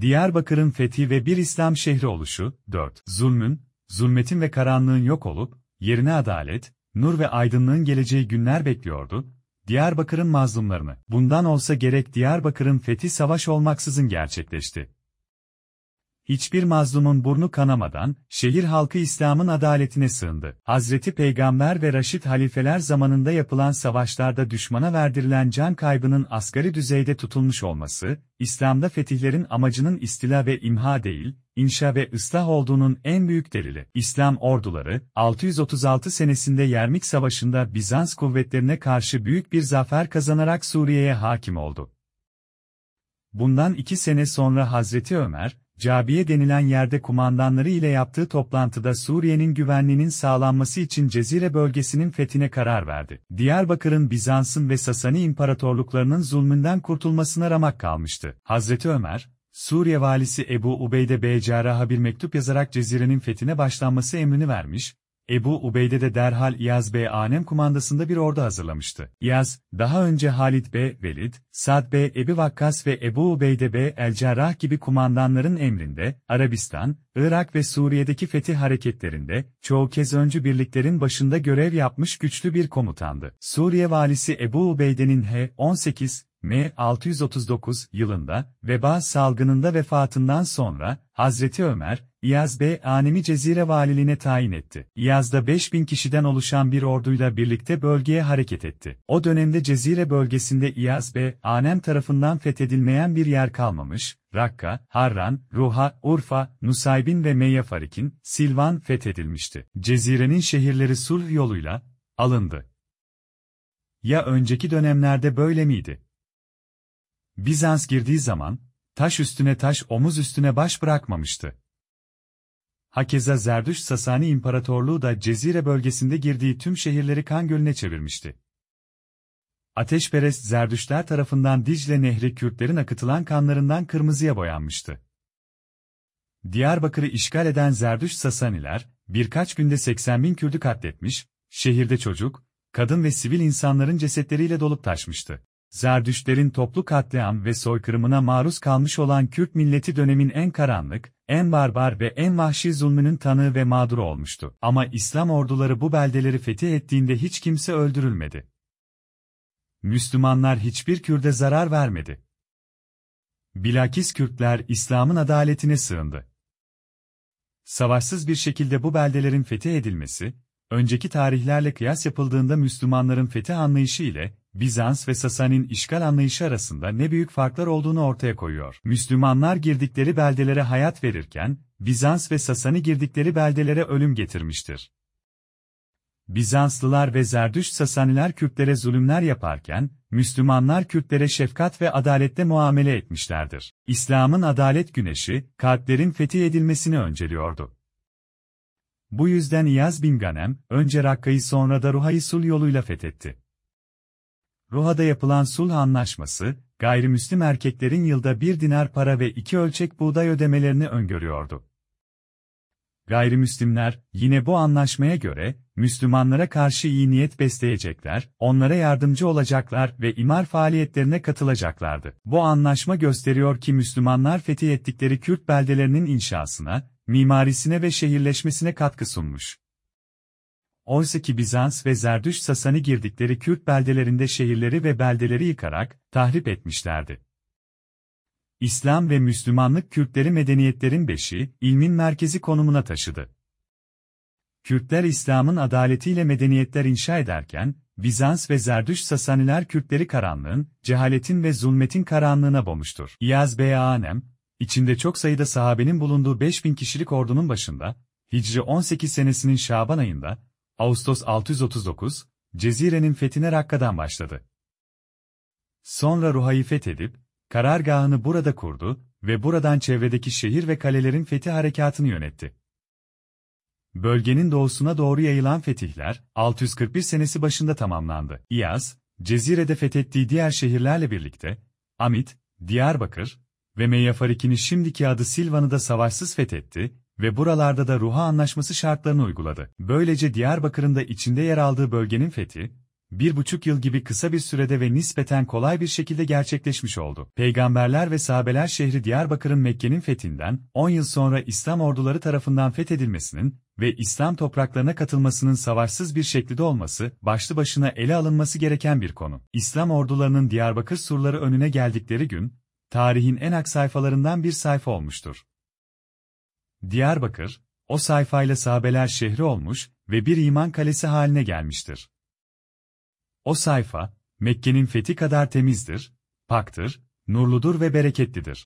Diyarbakır'ın fethi ve bir İslam şehri oluşu, 4. Zulmün, zulmetin ve karanlığın yok olup, yerine adalet, nur ve aydınlığın geleceği günler bekliyordu, Diyarbakır'ın mazlumlarını. Bundan olsa gerek Diyarbakır'ın fethi savaş olmaksızın gerçekleşti. Hiçbir mazlumun burnu kanamadan, şehir halkı İslam'ın adaletine sığındı. Hazreti Peygamber ve Raşid halifeler zamanında yapılan savaşlarda düşmana verdirilen can kaybının asgari düzeyde tutulmuş olması, İslam'da fetihlerin amacının istila ve imha değil, inşa ve ıslah olduğunun en büyük delili. İslam orduları, 636 senesinde Yermik Savaşı'nda Bizans kuvvetlerine karşı büyük bir zafer kazanarak Suriye'ye hakim oldu. Bundan iki sene sonra Hazreti Ömer, Cabiye denilen yerde kumandanları ile yaptığı toplantıda Suriye'nin güvenliğinin sağlanması için Cezire bölgesinin fethine karar verdi. Diyarbakır'ın Bizans'ın ve Sasani imparatorluklarının zulmünden kurtulmasına ramak kalmıştı. Hazreti Ömer, Suriye valisi Ebu Ubeyde Bey Cerrah'a bir mektup yazarak Cezire'nin fethine başlanması emrini vermiş, Ebu Ubeyde de derhal İyaz Bey Anem kumandasında bir ordu hazırlamıştı. İyaz, daha önce Halid Bey Velid, Sad Bey Ebi Vakkas ve Ebu Ubeyde Bey El Cerrah gibi kumandanların emrinde, Arabistan, Irak ve Suriye'deki fetih hareketlerinde, çoğu kez öncü birliklerin başında görev yapmış güçlü bir komutandı. Suriye valisi Ebu Ubeyde'nin H-18, M. 639 yılında, veba salgınında vefatından sonra, Hazreti Ömer, İyaz Bey Anemi Cezire valiliğine tayin etti. İyaz'da 5000 kişiden oluşan bir orduyla birlikte bölgeye hareket etti. O dönemde Cezire bölgesinde İyaz Bey Anem tarafından fethedilmeyen bir yer kalmamış, Rakka, Harran, Ruha, Urfa, Nusaybin ve Meyyafarik'in, Silvan fethedilmişti. Cezire'nin şehirleri sulh yoluyla alındı. Ya önceki dönemlerde böyle miydi? Bizans girdiği zaman, taş üstüne taş omuz üstüne baş bırakmamıştı. Hakeza Zerdüş Sasani İmparatorluğu da Cezire bölgesinde girdiği tüm şehirleri kan gölüne çevirmişti. Ateşperest Zerdüşler tarafından Dicle Nehri Kürtlerin akıtılan kanlarından kırmızıya boyanmıştı. Diyarbakır'ı işgal eden Zerdüş Sasaniler, birkaç günde 80 bin Kürt'ü katletmiş, şehirde çocuk, kadın ve sivil insanların cesetleriyle dolup taşmıştı. Zerdüştlerin toplu katliam ve soykırımına maruz kalmış olan Kürt milleti dönemin en karanlık, en barbar ve en vahşi zulmünün tanığı ve mağduru olmuştu. Ama İslam orduları bu beldeleri fetih ettiğinde hiç kimse öldürülmedi. Müslümanlar hiçbir Kürde zarar vermedi. Bilakis Kürtler İslam'ın adaletine sığındı. Savaşsız bir şekilde bu beldelerin fetih edilmesi, önceki tarihlerle kıyas yapıldığında Müslümanların fetih anlayışı ile Bizans ve Sasani'nin işgal anlayışı arasında ne büyük farklar olduğunu ortaya koyuyor. Müslümanlar girdikleri beldelere hayat verirken, Bizans ve Sasani girdikleri beldelere ölüm getirmiştir. Bizanslılar ve Zerdüşt Sasaniler Kürtlere zulümler yaparken, Müslümanlar Kürtlere şefkat ve adalette muamele etmişlerdir. İslam'ın adalet güneşi, kalplerin fetih edilmesini önceliyordu. Bu yüzden İyaz bin Ganem, önce Rakka'yı sonra da Ruha'yı sul yoluyla fethetti. Ruha'da yapılan sulh anlaşması, gayrimüslim erkeklerin yılda bir dinar para ve iki ölçek buğday ödemelerini öngörüyordu. Gayrimüslimler, yine bu anlaşmaya göre, Müslümanlara karşı iyi niyet besleyecekler, onlara yardımcı olacaklar ve imar faaliyetlerine katılacaklardı. Bu anlaşma gösteriyor ki Müslümanlar fetih ettikleri Kürt beldelerinin inşasına, mimarisine ve şehirleşmesine katkı sunmuş. Oysa ki Bizans ve Zerdüş Sasani girdikleri Kürt beldelerinde şehirleri ve beldeleri yıkarak, tahrip etmişlerdi. İslam ve Müslümanlık Kürtleri medeniyetlerin beşi, ilmin merkezi konumuna taşıdı. Kürtler İslam'ın adaletiyle medeniyetler inşa ederken, Bizans ve Zerdüş Sasaniler Kürtleri karanlığın, cehaletin ve zulmetin karanlığına boğmuştur. İyaz Bey Anem, içinde çok sayıda sahabenin bulunduğu 5000 kişilik ordunun başında, Hicri 18 senesinin Şaban ayında, Ağustos 639, Cezire'nin fethine Rakka'dan başladı. Sonra Ruha'yı fethedip, karargahını burada kurdu ve buradan çevredeki şehir ve kalelerin fethi harekatını yönetti. Bölgenin doğusuna doğru yayılan fetihler, 641 senesi başında tamamlandı. İyaz, Cezire'de fethettiği diğer şehirlerle birlikte, Amit, Diyarbakır ve Meyyafarik'ini şimdiki adı Silvan'ı da savaşsız fethetti ve buralarda da Ruha Anlaşması şartlarını uyguladı. Böylece Diyarbakır'ın da içinde yer aldığı bölgenin fethi, bir buçuk yıl gibi kısa bir sürede ve nispeten kolay bir şekilde gerçekleşmiş oldu. Peygamberler ve sahabeler şehri Diyarbakır'ın Mekke'nin fethinden 10 yıl sonra İslam orduları tarafından fethedilmesinin ve İslam topraklarına katılmasının savaşsız bir şekilde olması, başlı başına ele alınması gereken bir konu. İslam ordularının Diyarbakır surları önüne geldikleri gün, tarihin en ak sayfalarından bir sayfa olmuştur. Diyarbakır, o sayfayla sahabeler şehri olmuş ve bir iman kalesi haline gelmiştir. O sayfa, Mekke'nin fethi kadar temizdir, paktır, nurludur ve bereketlidir.